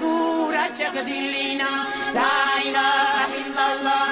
کو راچه دلینا الله حمدالله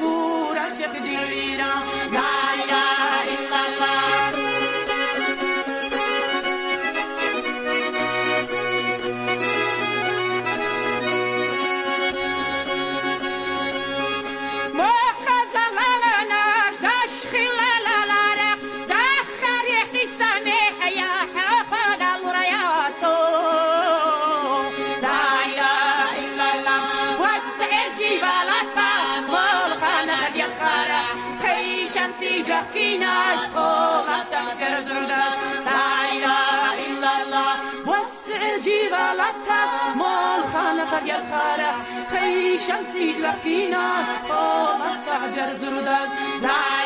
کو القرع خي شمسي جهكينا قومتا كردودا لا إله إلا الله وسع جيبا لتا مول يا الخرع خي شمسي جهكينا لا